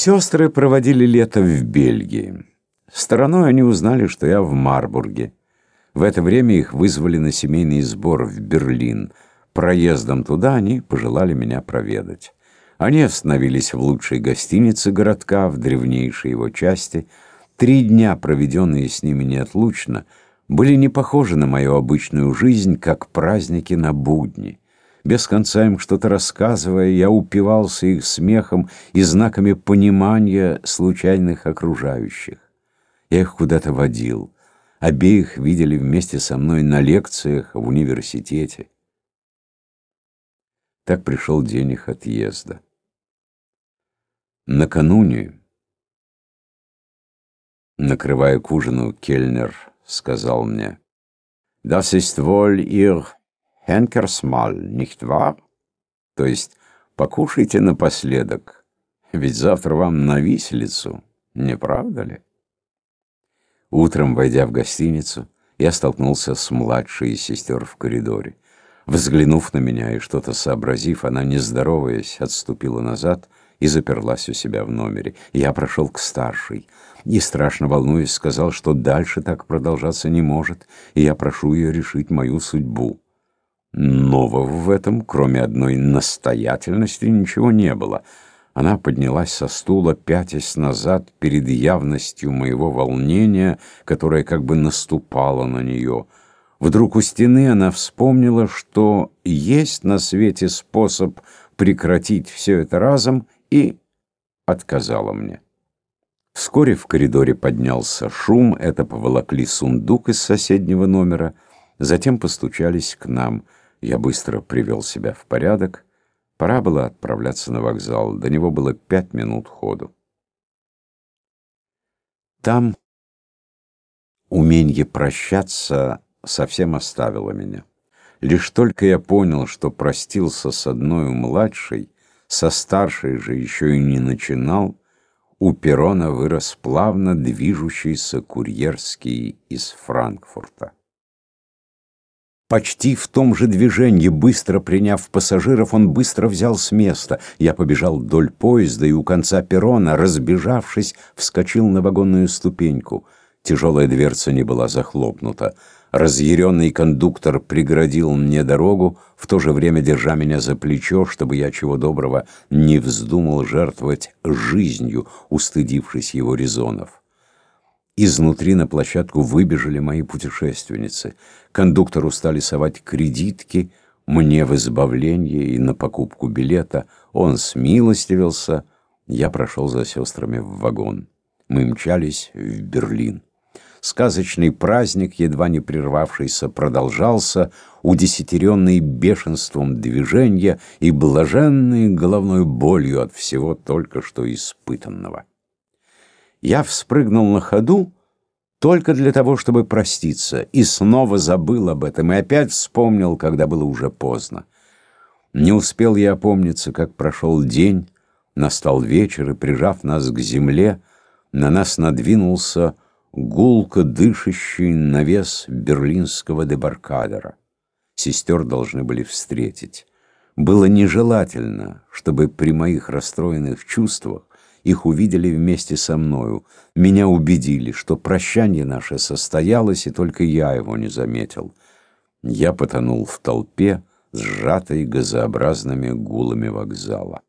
Сестры проводили лето в Бельгии. Стороной они узнали, что я в Марбурге. В это время их вызвали на семейный сбор в Берлин. Проездом туда они пожелали меня проведать. Они остановились в лучшей гостинице городка, в древнейшей его части. Три дня, проведенные с ними неотлучно, были не похожи на мою обычную жизнь, как праздники на будни. Без конца им что-то рассказывая, я упивался их смехом и знаками понимания случайных окружающих. Я их куда-то водил. Обеих видели вместе со мной на лекциях в университете. Так пришел день их отъезда. Накануне, накрывая к ужину, Кельнер сказал мне, «Das ist wohl Ihr Henkersmal, nicht wahr?» То есть, покушайте напоследок, ведь завтра вам на виселицу, не правда ли? Утром, войдя в гостиницу, я столкнулся с младшей из сестер в коридоре. Взглянув на меня и что-то сообразив, она, не здороваясь, отступила назад и заперлась у себя в номере. Я прошел к старшей и, страшно волнуясь, сказал, что дальше так продолжаться не может, и я прошу ее решить мою судьбу. Нового в этом, кроме одной настоятельности, ничего не было. Она поднялась со стула, пятясь назад перед явностью моего волнения, которое как бы наступало на нее. Вдруг у стены она вспомнила, что есть на свете способ прекратить все это разом, и отказала мне. Вскоре в коридоре поднялся шум, это поволокли сундук из соседнего номера, затем постучались к нам. Я быстро привел себя в порядок. Пора было отправляться на вокзал, до него было пять минут ходу. Там умение прощаться совсем оставило меня. Лишь только я понял, что простился с одной младшей, со старшей же еще и не начинал, у перрона вырос плавно движущийся курьерский из Франкфурта. Почти в том же движении, быстро приняв пассажиров, он быстро взял с места. Я побежал вдоль поезда и у конца перрона, разбежавшись, вскочил на вагонную ступеньку. Тяжелая дверца не была захлопнута. Разъяренный кондуктор преградил мне дорогу, в то же время держа меня за плечо, чтобы я чего доброго не вздумал жертвовать жизнью, устыдившись его резонов. Изнутри на площадку выбежали мои путешественницы. Кондуктору стали совать кредитки, мне в избавление и на покупку билета. Он смилостивился, я прошел за сестрами в вагон. Мы мчались в Берлин. Сказочный праздник, едва не прервавшийся, продолжался, удесятеренный бешенством движения и блаженный головной болью от всего только что испытанного. Я вспрыгнул на ходу только для того, чтобы проститься, и снова забыл об этом, и опять вспомнил, когда было уже поздно. Не успел я опомниться, как прошел день, настал вечер, и, прижав нас к земле, на нас надвинулся гулко дышащий навес берлинского дебаркадера. Сестер должны были встретить. Было нежелательно, чтобы при моих расстроенных чувствах их увидели вместе со мною. Меня убедили, что прощание наше состоялось, и только я его не заметил. Я потонул в толпе, сжатой газообразными гулами вокзала.